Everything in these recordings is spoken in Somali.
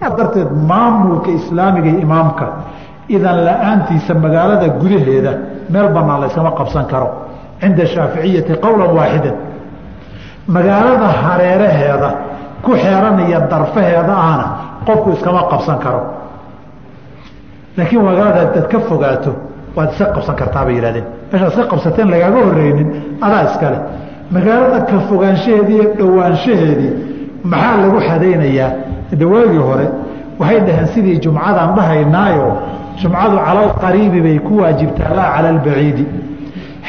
darteed maamulka islaamiga iyo imaamka idan la'aantiisa magaalada gudaheeda meel banaan layskama qabsan karo. Cinda shaaficiyati qowlan waaxidan magaalada hareeraheeda ku xeeranaya darfaheeda ahna qofku iskama qabsan karo. Laakiin magaalada hadaad ka fogaato waad iska qabsan kartaa yihahdeen meeshaad iska qabsateen lagaaga horeynin adaa iskale. Magaalada ka fogaanshaheedii iyo dhowaanshaheedii maxaa lagu xadaynayaa dawaagii hore waxay dhaheen sidii jumcadaan dhahaynaayo jumcadu cala alqariibi bay ku waajibtaa laa cala albaciidi.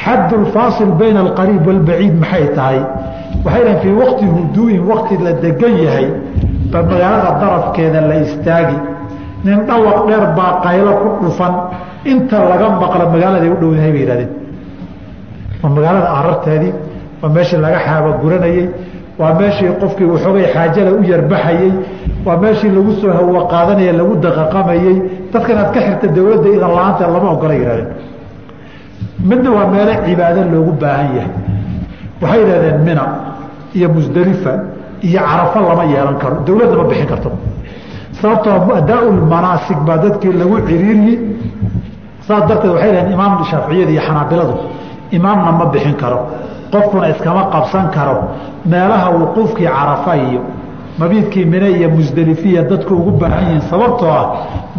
Xaddu lfaasil bayna alqariib walbaciid maxay tahay? Waxay dhaheen fii waqti huduu'in waqti la degan yahay ba magaalada darafkeeda la istaagi. Nin dhawaq dheer baa qaylo ku dhufan inta laga maqla magaaladay u dhow yahay bay yihahdeen waa magaalada ararteedii waa meeshii laga xaaba guranayey waa meeshii qofkii waxoogay xaajada u yarbaxayey waa meeshii lagu soo hawo qaadanaya lagu daqaqamayey dadka inaad ka xirta dawladda idan la'aanta lama ogola yihahdeen midna waa meelo cibaado loogu baahan yahay. Waxay yihahdeen mina iyo musdalifa iyo carafo lama yeelan karo. Dawladda ma bixin karto. Sababtoo adaa-ulmanaasig baa dadkii lagu ciriiryi saas darteed waxay dhaheen imaam shaaficiyada iyo xanaabiladu imaamna ma bixin karo. Qofkuna iskama qabsan karo meelaha wuquufkii carafa iyo mabiidkii mine iyo musdelifiya dadku ugu baahan yihiin sababtoo ah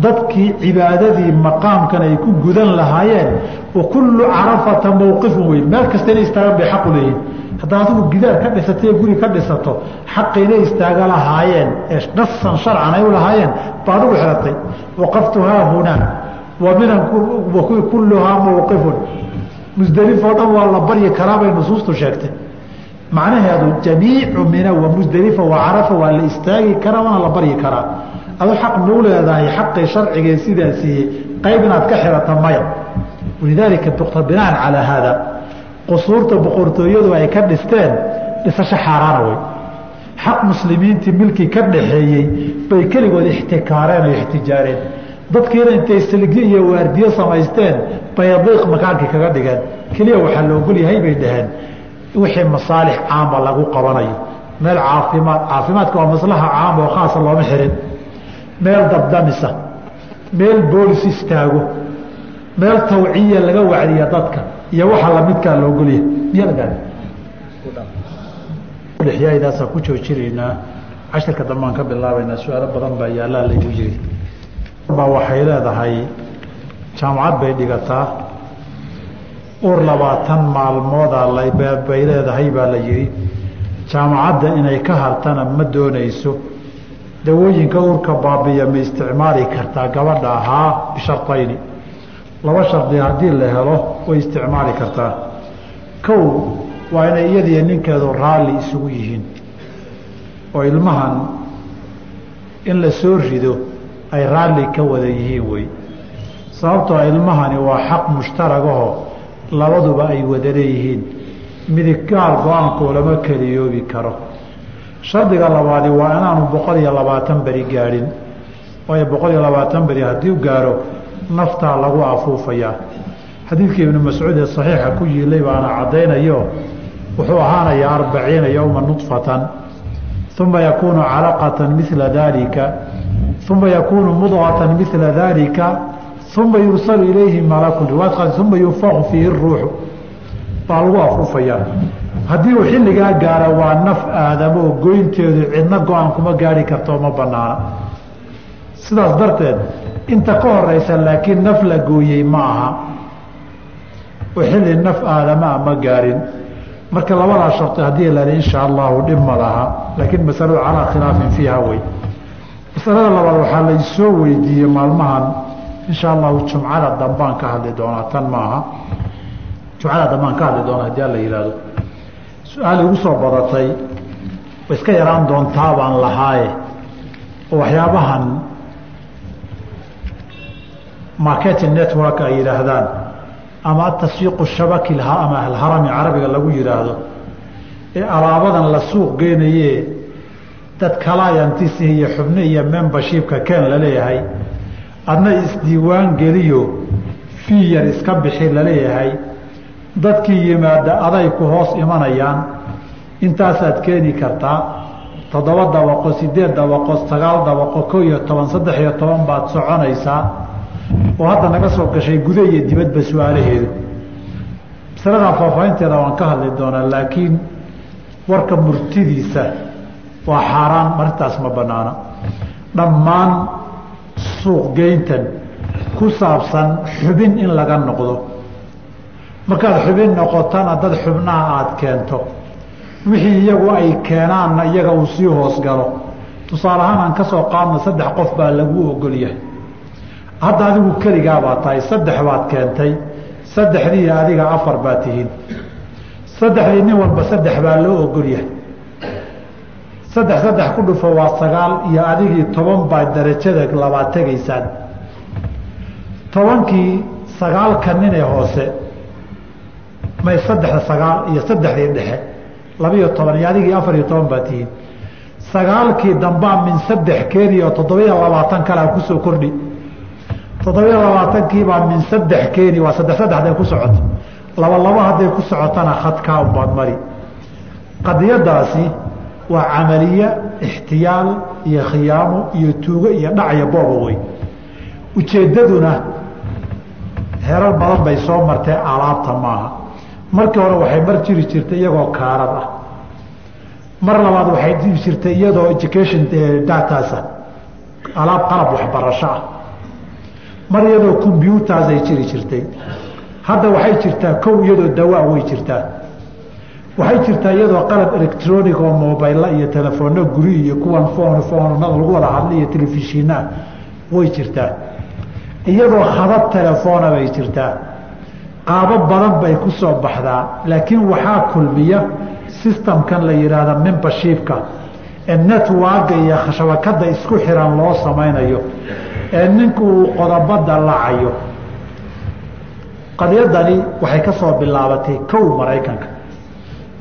dadkii cibaadadii maqaamkan ay ku gudan lahaayeen wa kullu carafata mowqifun wey meel kasta inay istaagaan bay xaqu leeyihiin haddaa adigu gidaar ka dhisatay guri ka dhisato xaqi inay istaaga lahaayeen ee nasan sharcan ay u lahaayeen ba adigu xiratay. Waqaftuhaa hunaa wa minan kulluhaa mowqifun musdelifoo dhan waa la baryi karaa bay nusuustu sheegtay macnaheedu jamiicu mina wa musdelifa wa carafa waa la istaagi karaa waana la baryi karaa adu xaq mau leedahay xaqii sharcigee sidaa siiyey qayb ka xirata maya. Walidaalika binaan calaa haada. Qusuurta boqortooyadu ay ka dhisteen dhisasho xaaraana wey xaq muslimiintii milkii ka dhaxeeyey bay keligood ixtikaareen oo ixtijaareen. Dadkiina intay silgi iyo waardiyo samaysteen bay diiq makaankii kaga dhigeen. Keliya waxaa la ogol yahay bay dhaheen wixii masaalix caama lagu qabanayo. Meel caafimaad caafimaadka waa maslaxa caama oo khaasa looma xirin. Meel dabdamisa meel boolis istaago meel tawciya laga wacdiya dadka iyo waxa lamidkaa la ogolyahay miyadaasaan ku joojinaynaa. Cashirka dambaan ka bilaabaynaa su'aalo badan baa yaallaa laygu yiri. Waxay leedahay jaamacad bay dhigataa uur labaatan maalmooda bay leedahay baa la yihi jaamacadda inay ka hartana ma doonayso. Dawooyinka uurka baabiya ma isticmaali kartaa gabadha ahaa bishartayni. Laba shardi haddii la helo way isticmaali kartaa. Kow waa inay iyadiyo ninkeedu raalli isugu yihiin. Oo ilmahan in la soo rido ay raalli ka wada yihiin wey sababtoo ilmahani waa xaq mushtaragaho labaduba ay wada leeyihiin. Midig gaal go'aankoo lama keliyoobi karo. Shardiga labaadi waa inaanu boqol iyo labaatan beri gaadhin waayo boqol iyo labaatan beri haddii gaaro naftaa lagu afuufayaa. Xadiidkii ibnu mascuud ee saxiixa ku yiilay baana caddaynayo wuxuu ahaanayaa arbaciina yowma nudfatan uma yakuunu calaqatan mila daalika uma yakuunu mudqatan mila daalika uma yursalu ilayhi malakun uma yunfaku fiihi ruuxu baa lagu afuufayaa haddii uu xilligaa gaaro waa naf aadamoo goynteedu cidna go'aan kuma gaari karto ma banaana sidaas darteed inta ka horeysa laakiin naf la gooyey ma aha oo xilli naf aadamaa ma gaarin marka labadaa sharti haddii la insha allahu dhib ma laha laakiin masaladu calaa khilaafin fiiha wey masalada labaad waxaa laysoo weydiiyey maalmahan insha allahu jumcada dambaan ka hadli doonaa tan maaha. Jumcada dambaan ka hadli doonaa haddii alla yihahdo su'aal igu soo badatay way iska yaraan doontaa baan lahaaye. Oo waxyaabahan marketing network ay yidhaahdaan ama ataswiiqu shabaki ama alharami carabiga lagu yidhaahdo ee alaabadan la suuq geynaye dad kalayantis iyo xubno iyo membershipka ken la leeyahay adna isdiiwaan geliyo fii yar iska bixi la leeyahay dadkii yimaada aday ku hoos imanayaan. Intaasaad keeni kartaa toddoba dabaqo sideed dabaqo sagaal dabaqo ko iyo toban saddex iyo toban baad soconaysaa. Oo hadda naga soo gashay guda iyo dibadba su'aalaheedu. Masaladaa faahfaahinteeda waan ka hadli doonaa laakiin warka murtidiisa waa xaaraan marintaas ma banaana dhammaan suuq geyntan ku saabsan xubin in laga noqdo. Markaad xubin noqotana dad xubnaha aada keento wixii iyagu ay keenaanna iyaga uu sii hoos galo. Tusaale ahaan aan ka soo qaadna saddex qof baa lagu ogolyahay hadda adigu keligaabaa tahay saddex baad keentay saddexdii adiga afar baa tihiin. Saddexdii nin walba saddex baa loo ogolyahay saddex saddex ku dhufo waa sagaal iyo adigii toban baa darajada labaad tegaysaan. Tobankii sagaalka ninee hoose may saddexda sagaal iyo saddexdii dhexe labiiyo toban iyo adigii afar iyo toban baa tihiin sagaalkii dambaa min saddex keeni oo toddobiyo labaatan kalea ku soo kordhi. Toddobiyo labaatankiibaa min saddex keeni waa saddex saddex haday ku socoto laba labo hadday ku socotana khadkaa unbaad mari. Qadiyadaasi waa camaliye ixtiyaal iyo khiyaamo iyo tuugo iyo dhacyo booba wey ujeeddaduna herar badan bay soo martee alaabta maaha. Markii hore waxay mar jiri jirtay iyagoo kaarad ah. Mar labaad waxay jiri jirtay iyadoo education datasa alaab qalab waxbarasho ah. Mar iyadoo combyuters ay jiri jirtay. Hadda waxay jirtaa kow iyadoo dawaa way jirtaa waxay jirtaa iyadoo qalab electronic oo mobayla iyo telefoonno guri iyo kuwan foon foonada lagu wada hadla iyo telefishinaa way jirtaa. Iyadoo khadad telefoona bay jirtaa. Qaabo badan bay ku soo baxdaa laakiin waxaa kulmiya systemkan la yidhaahda membershipka ee networka iyo shabakada isku xiran loo samaynayo ee ninku uu qodobada lacayo. Qadiyadani waxay ka soo bilaabatay kow maraykanka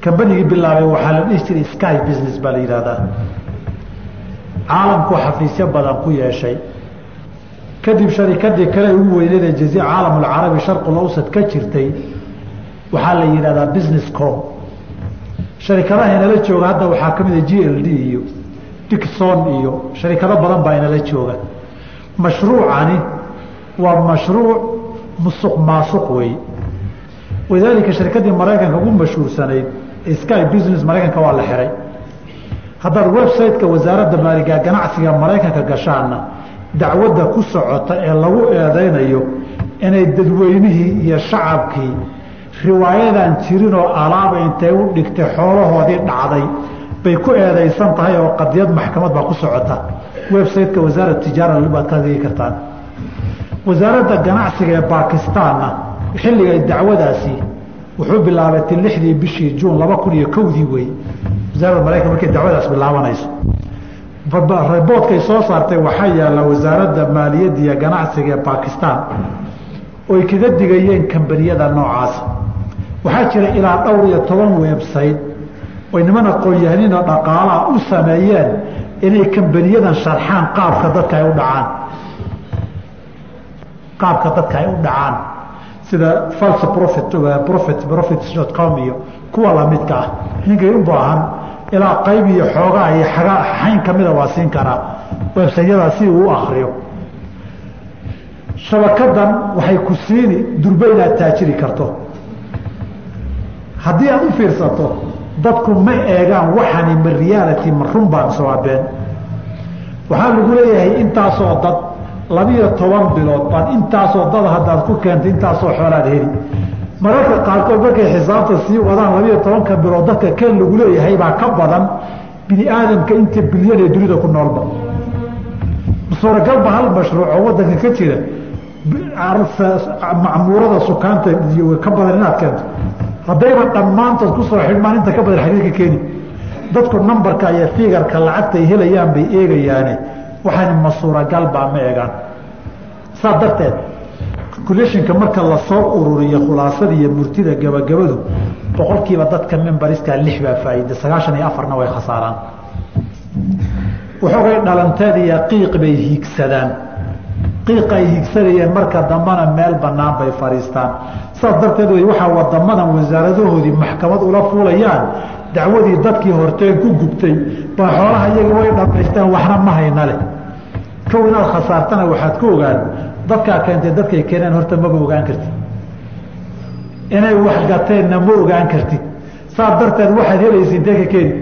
kambanigii bilaabay waxaa la dhihi jiray sky business baa la yidhahdaa caalamku xafiisyo badan ku yeeshay. Kadib sharikadii kale ugu weyneed ee jazi caalamulcarabi sharqulawsad ka jirtay waxaa la yidhahdaa business com. Sharikadaha inala jooga hadda waxaa ka mida g l d iyo dicson iyo sharikado badan baa inala jooga. Mashruucani waa mashruuc musuq maasuq wey walidaalika sharikadii maraykanka ugu mashhuursanayd sky business maraykanka waa la xiray. Haddaad website-ka wasaaradda maaliga ganacsiga maraykanka gashaana dacwadda ku socota ee lagu eedaynayo inay dadweynihii iyo shacabkii riwaayadan jirinoo alaaba intay u dhigtay xoolahoodii dhacday bay ku eedaysan tahay oo qadiyad maxkamad baa ku socota. Website-ka wasaarat tijaara baad ka digi kartaan. Wasaaradda ganacsiga ee bakistaanna xilliga dacwadaasi wuxuu bilaabatay lixdii bishii juun laba kun iyo kowdii wey wasaaradda maraykan markay dacwadaas bilaabanayso. Reboodkay soo saartay waxaa yaalla wasaaradda maaliyadda iyo ganacsiga ee bakistan oy kaga digayeen kambaniyada noocaasa waxaa jira ilaa dhowr iyo toban website oy niman aqoon-yahaninoo dhaqaalaha u sameeyeen inay kambaniyadan sharxaan qaabka dadka ay u dhacaan. Qaabka dadka ay u dhacaan sida false profit profit profits com iyo kuwa lamidka ah. Ninkay u baahan ilaa qayb iyo xoogaa iyo xayn kamida waa siin karaa websayadaas si uu u akriyo shabakadan waxay ku siini durbe inaad taajiri karto. Haddii aad u fiirsato dadku ma eegaan waxani ma reality ma runbaa mise waa been waxaa lagu leeyahay intaasoo dad labiyo toban bilood baan intaasoo dad haddaad ku keentay intaasoo xoolaad heli. Mararka qaarkood markay xisaabta sii wadaan labiyo tobanka bilood dadka keen lagu leeyahay baa ka badan bini aadamka inta bilyan ee dunida ku noolba. Suuragalba hal mashruuc oo wadanka ka jira macmuurada sukaanta ka badan inaad keento. Haddayba dhammaantood ku soo xidhmaan inta ka badan xagiirka keeni. Dadku nambarka iyo figarka lacagta ay helayaan bay eegayaane waxaan ma suuragalbaa ma eegaan. Saa darteed calculationka marka la soo ururiyo khulaasada iyo murtida gabagabadu boqolkiiba dadka membariskaa lix baa faa'iida sagaashan iyo afarna way khasaaraan. Waxoogay dhalanteed iyo qiiq bay hiigsadaan. Qiiqa ay hiigsanayeen marka dambana meel banaan bay fadhiistaan. Saas darteed wey waxaa wadamadan wasaaradahoodii maxkamad ula fuulayaan dacwadii dadkii horteen ku gubtay baa xoolaha iyaga way dhamaysteen waxna ma hayna leh. Kow inaad khasaartana waxaad ku ogaan dadkaa keentay dadkay keeneen horta maba ogaan kartid. Inay wax gateenna ma ogaan kartid. Saas darteed waxaad helaysa intee keeni.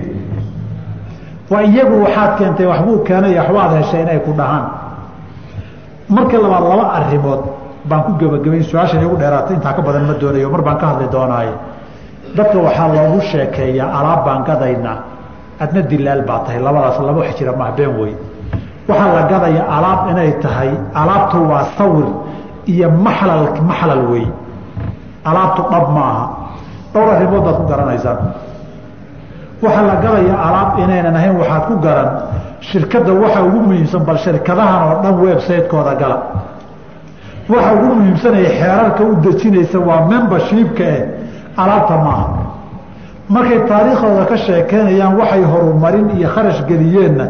Waa iyagu waxaad keentay waxbuu keenay waxbaad heshay inay ku dhahaan. Marka labaad laba arimood baan ku gebagabayn su'aashan igu dheeraatay intaa ka badan ma doonayo mar baan ka hadli doonaaye dadka waxaa loogu sheekeeyaa alaab baan gadaynaa adna dilaal baa tahay. Labadaas laba wax jira maha been wey waxaa la gadaya alaab inay tahay alaabtu waa sawir iyo maxlal maxlal wey alaabtu dhab maaha. Dhowr arrimood baad ku garanaysaan. Waxaa la gadaya alaab inaynan ahayn waxaad ku garan shirkadda waxa ugu muhiimsan bal shirkadahan oo dhan website-kooda gala. Waxa ugu muhiimsanaya xeerarka u dejinaysa waa membershipka eh alaabta maaha. Markay taariikhdooda ka sheekeynayaan waxay horumarin iyo kharash geliyeenna.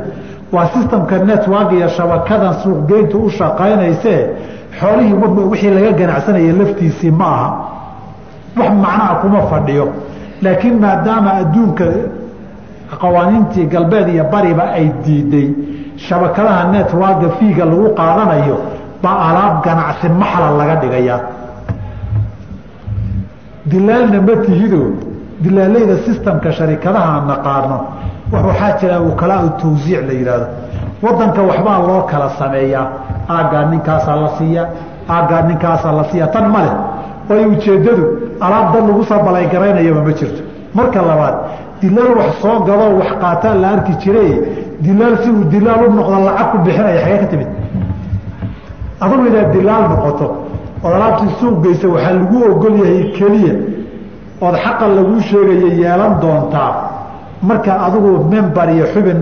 Waa sistamka network iyo shabakadan suuqgeyntu u shaqaynaysee xoolihii wixii laga ganacsanaya laftiisii ma aha. Wax macnaha kuma fadhiyo. Laakiin maadaama adduunka qawaaniintii galbeed iyo bariba ay diiday shabakadaha networka fiiga lagu qaadanayo baa alaab ganacsi maxlal laga dhigayaa dilaalna ma tihido? Dilaalayda sistamka sharikadaha aan naqaano. Waxaa jira ukalaau tawsiic la yidhaahdo wadanka waxbaa loo kala sameeyaa. Aaggaa ninkaasaa la siiya aaggaa ninkaasaa la siiya. Tan ma leh. Waayo ujeeddadu alaab dad lagu soo balaygaraynayoba ma jirto. Marka labaad dilaal wax soo gadoo wax qaataa la arki jire dilaal si uu dilaal u noqdo lacag ku bixinaya. Xagee ka timid? Adugu inaad dilaal noqoto ood suuq geysa waxaa lagu ogol yahay keliya ood xaqa laguu sheegaya yeelan doontaa. Marka adigu member iyo xubin